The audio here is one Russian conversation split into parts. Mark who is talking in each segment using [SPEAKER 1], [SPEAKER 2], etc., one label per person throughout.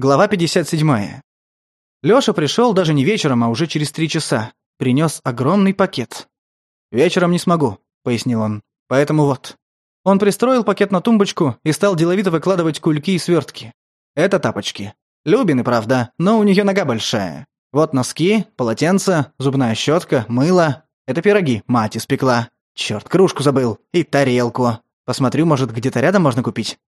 [SPEAKER 1] Глава 57. Лёша пришел даже не вечером, а уже через три часа. Принес огромный пакет. «Вечером не смогу», — пояснил он. «Поэтому вот». Он пристроил пакет на тумбочку и стал деловито выкладывать кульки и свертки. Это тапочки. Любины, правда, но у неё нога большая. Вот носки, полотенце, зубная щетка, мыло. Это пироги мать испекла. Чёрт, кружку забыл. И тарелку. Посмотрю, может, где-то рядом можно купить.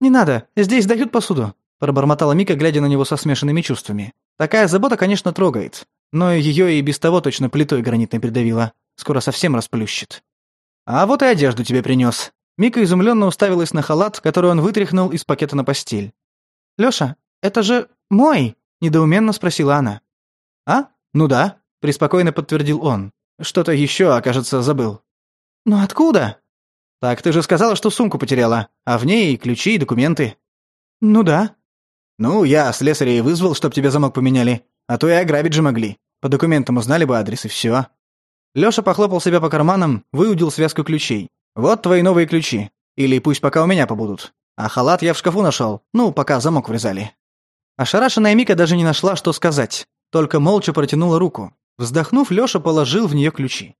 [SPEAKER 1] «Не надо, здесь дают посуду», пробормотала Мика, глядя на него со смешанными чувствами. Такая забота, конечно, трогает, но ее и без того точно плитой гранитной придавила. Скоро совсем расплющит. А вот и одежду тебе принес. Мика изумленно уставилась на халат, который он вытряхнул из пакета на постель. Лёша, это же мой, недоуменно спросила она. А? Ну да, преспокойно подтвердил он. Что-то еще, окажется, забыл. «Но откуда?» «Так ты же сказала, что сумку потеряла, а в ней и ключи, и документы». «Ну да», «Ну, я слесаря и вызвал, чтоб тебе замок поменяли. А то и ограбить же могли. По документам узнали бы адрес, и все. Лёша похлопал себя по карманам, выудил связку ключей. «Вот твои новые ключи. Или пусть пока у меня побудут. А халат я в шкафу нашел, ну, пока замок врезали». Ошарашенная Мика даже не нашла, что сказать, только молча протянула руку. Вздохнув, Лёша положил в неё ключи.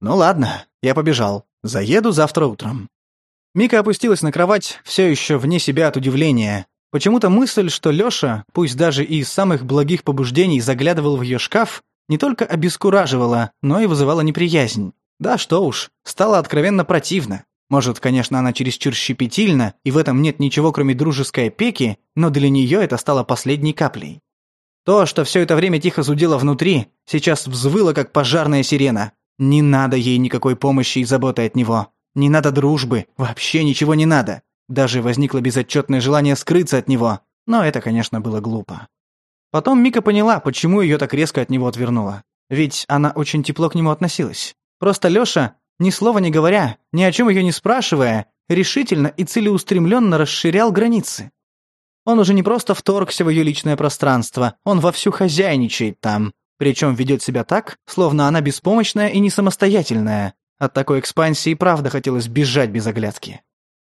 [SPEAKER 1] «Ну ладно, я побежал. Заеду завтра утром». Мика опустилась на кровать, все еще вне себя от удивления, Почему-то мысль, что Лёша, пусть даже и из самых благих побуждений заглядывал в её шкаф, не только обескураживала, но и вызывала неприязнь. Да что уж, стало откровенно противно. Может, конечно, она чересчур щепетильна, и в этом нет ничего, кроме дружеской опеки, но для неё это стало последней каплей. То, что всё это время тихо зудило внутри, сейчас взвыло, как пожарная сирена. Не надо ей никакой помощи и заботы от него. Не надо дружбы, вообще ничего не надо. Даже возникло безотчетное желание скрыться от него, но это, конечно, было глупо. Потом Мика поняла, почему ее так резко от него отвернула. Ведь она очень тепло к нему относилась. Просто Лёша, ни слова не говоря, ни о чем ее не спрашивая, решительно и целеустремленно расширял границы. Он уже не просто вторгся в ее личное пространство, он вовсю хозяйничает там, причем ведет себя так, словно она беспомощная и не самостоятельная. От такой экспансии правда хотелось бежать без оглядки.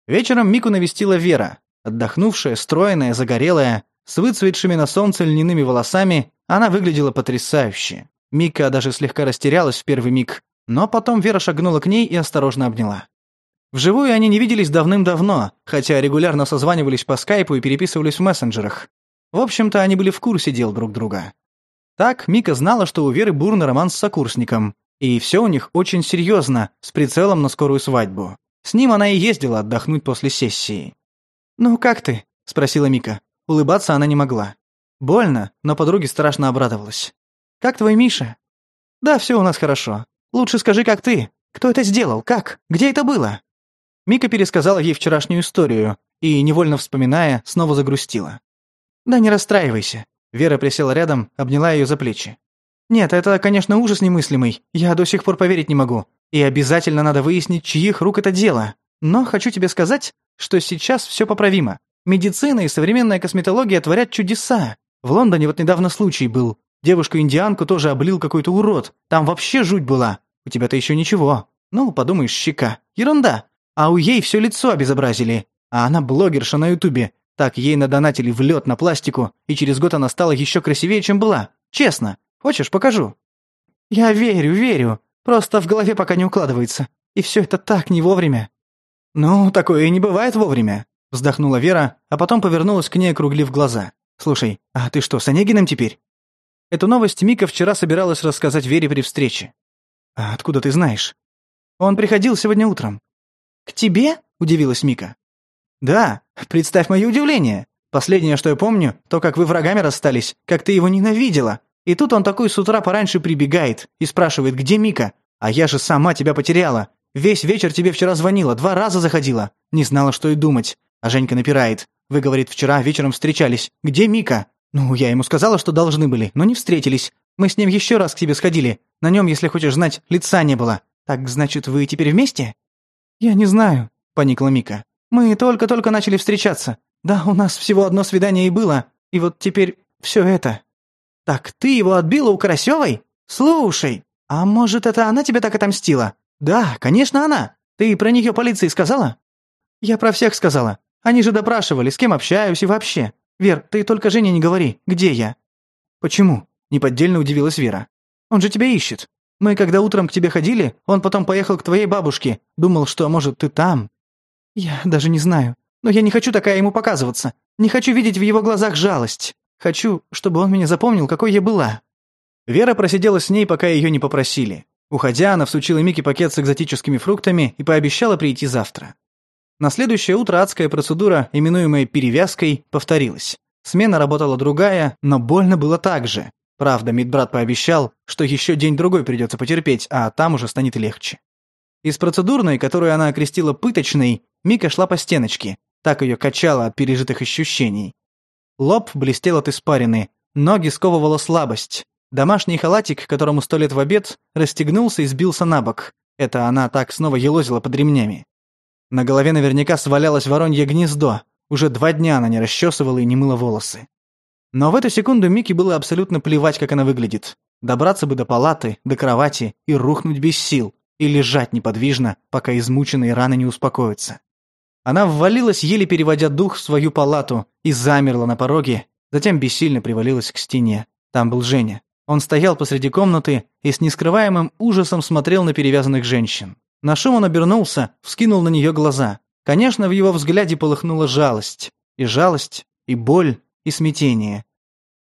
[SPEAKER 1] Вечером Мику навестила Вера. Отдохнувшая, стройная, загорелая, с выцветшими на солнце льняными волосами, она выглядела потрясающе. Мика даже слегка растерялась в первый миг, но потом Вера шагнула к ней и осторожно обняла. Вживую они не виделись давным-давно, хотя регулярно созванивались по скайпу и переписывались в мессенджерах. В общем-то, они были в курсе дел друг друга. Так, Мика знала, что у Веры бурный роман с сокурсником, и все у них очень серьезно, с прицелом на скорую свадьбу. С ним она и ездила отдохнуть после сессии. «Ну, как ты?» – спросила Мика. Улыбаться она не могла. Больно, но подруге страшно обрадовалась. «Как твой Миша?» «Да, все у нас хорошо. Лучше скажи, как ты? Кто это сделал? Как? Где это было?» Мика пересказала ей вчерашнюю историю и, невольно вспоминая, снова загрустила. «Да не расстраивайся». Вера присела рядом, обняла ее за плечи. Нет, это, конечно, ужас немыслимый. Я до сих пор поверить не могу. И обязательно надо выяснить, чьих рук это дело. Но хочу тебе сказать, что сейчас все поправимо. Медицина и современная косметология творят чудеса. В Лондоне вот недавно случай был. Девушку-индианку тоже облил какой-то урод. Там вообще жуть была. У тебя-то еще ничего. Ну, подумаешь, щека. Ерунда. А у ей все лицо обезобразили. А она блогерша на ютубе. Так ей надонатили в лед на пластику, и через год она стала еще красивее, чем была. Честно. Хочешь, покажу?» «Я верю, верю. Просто в голове пока не укладывается. И все это так не вовремя». «Ну, такое и не бывает вовремя», — вздохнула Вера, а потом повернулась к ней, округлив глаза. «Слушай, а ты что, с Онегиным теперь?» Эту новость Мика вчера собиралась рассказать Вере при встрече. «А откуда ты знаешь?» «Он приходил сегодня утром». «К тебе?» — удивилась Мика. «Да, представь мое удивление. Последнее, что я помню, то, как вы врагами расстались, как ты его ненавидела, и тут он такой с утра пораньше прибегает и спрашивает, где Мика? А я же сама тебя потеряла. Весь вечер тебе вчера звонила, два раза заходила. Не знала, что и думать. А Женька напирает. Вы, говорит, вчера вечером встречались. Где Мика? Ну, я ему сказала, что должны были, но не встретились. Мы с ним еще раз к тебе сходили. На нем, если хочешь знать, лица не было. Так, значит, вы теперь вместе? Я не знаю, поникла Мика. Мы только-только начали встречаться. Да, у нас всего одно свидание и было. И вот теперь все это. Так ты его отбила у Карасевой? Слушай, а может, это она тебе так отомстила? Да, конечно, она. Ты про нее полиции сказала? Я про всех сказала. Они же допрашивали, с кем общаюсь и вообще. Вер, ты только Жене не говори, где я. Почему? Неподдельно удивилась Вера. Он же тебя ищет. Мы когда утром к тебе ходили, он потом поехал к твоей бабушке. Думал, что, может, ты там. Я даже не знаю. Но я не хочу такая ему показываться. Не хочу видеть в его глазах жалость. Хочу, чтобы он меня запомнил, какой я была». Вера просидела с ней, пока ее не попросили. Уходя, она всучила Мике пакет с экзотическими фруктами и пообещала прийти завтра. На следующее утро адская процедура, именуемая «перевязкой», повторилась. Смена работала другая, но больно было так же. Правда, медбрат пообещал, что еще день-другой придется потерпеть, а там уже станет легче. Из процедурной, которую она окрестила пыточной, Мика шла по стеночке, так ее качало от пережитых ощущений. Лоб блестел от испарины, ноги сковывала слабость. Домашний халатик, которому сто лет в обед, расстегнулся и сбился на бок. Это она так снова елозила под ремнями. На голове наверняка свалялось воронье гнездо. Уже два дня она не расчесывала и не мыла волосы. Но в эту секунду Микки было абсолютно плевать, как она выглядит. Добраться бы до палаты, до кровати и рухнуть без сил, и лежать неподвижно, пока измученные раны не успокоятся. Она ввалилась, еле переводя дух в свою палату, и замерла на пороге, затем бессильно привалилась к стене. Там был Женя. Он стоял посреди комнаты и с нескрываемым ужасом смотрел на перевязанных женщин. На шум он обернулся, вскинул на нее глаза. Конечно, в его взгляде полыхнула жалость. И жалость, и боль, и смятение.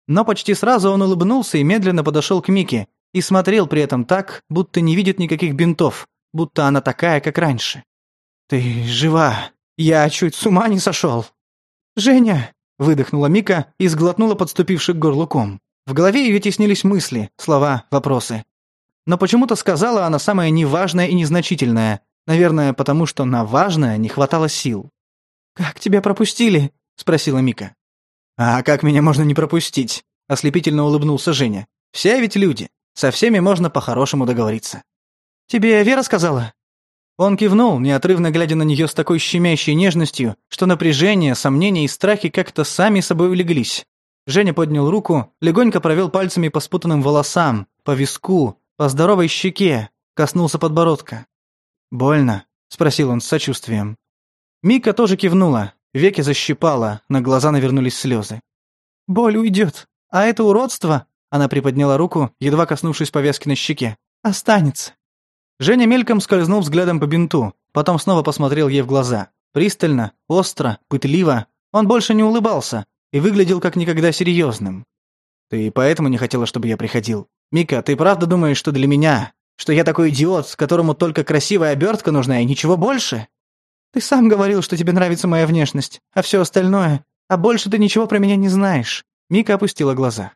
[SPEAKER 1] Но почти сразу он улыбнулся и медленно подошел к Мике и смотрел при этом так, будто не видит никаких бинтов, будто она такая, как раньше. «Ты жива!» Я чуть с ума не сошел. «Женя!» – выдохнула Мика и сглотнула подступивший к горлу ком. В голове ее теснились мысли, слова, вопросы. Но почему-то сказала она самое неважное и незначительное. Наверное, потому что на важное не хватало сил. «Как тебя пропустили?» – спросила Мика. «А как меня можно не пропустить?» – ослепительно улыбнулся Женя. «Все ведь люди. Со всеми можно по-хорошему договориться». «Тебе Вера сказала?» Он кивнул, неотрывно глядя на нее с такой щемящей нежностью, что напряжение, сомнения и страхи как-то сами собой улеглись. Женя поднял руку, легонько провел пальцами по спутанным волосам, по виску, по здоровой щеке, коснулся подбородка. «Больно?» – спросил он с сочувствием. Мика тоже кивнула, веки защипала, на глаза навернулись слезы. «Боль уйдет, а это уродство!» – она приподняла руку, едва коснувшись повязки на щеке. «Останется!» Женя мельком скользнул взглядом по бинту, потом снова посмотрел ей в глаза. Пристально, остро, пытливо. Он больше не улыбался и выглядел как никогда серьезным. «Ты поэтому не хотела, чтобы я приходил? Мика, ты правда думаешь, что для меня? Что я такой идиот, которому только красивая обертка нужна и ничего больше?» «Ты сам говорил, что тебе нравится моя внешность, а все остальное... А больше ты ничего про меня не знаешь». Мика опустила глаза.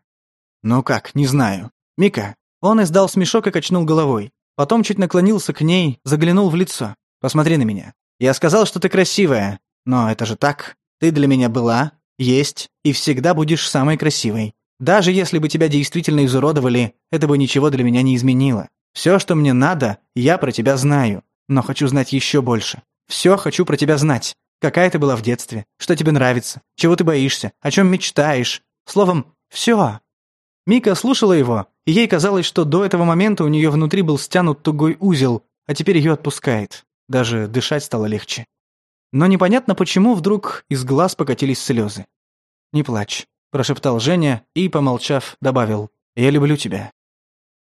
[SPEAKER 1] «Ну как, не знаю. Мика...» Он издал смешок и качнул головой. Потом чуть наклонился к ней, заглянул в лицо. «Посмотри на меня. Я сказал, что ты красивая. Но это же так. Ты для меня была, есть и всегда будешь самой красивой. Даже если бы тебя действительно изуродовали, это бы ничего для меня не изменило. Все, что мне надо, я про тебя знаю. Но хочу знать еще больше. Все хочу про тебя знать. Какая ты была в детстве, что тебе нравится, чего ты боишься, о чем мечтаешь. Словом, все». Мика слушала его, и ей казалось, что до этого момента у нее внутри был стянут тугой узел, а теперь ее отпускает. Даже дышать стало легче. Но непонятно почему вдруг из глаз покатились слезы. «Не плачь», – прошептал Женя и, помолчав, добавил «Я люблю тебя».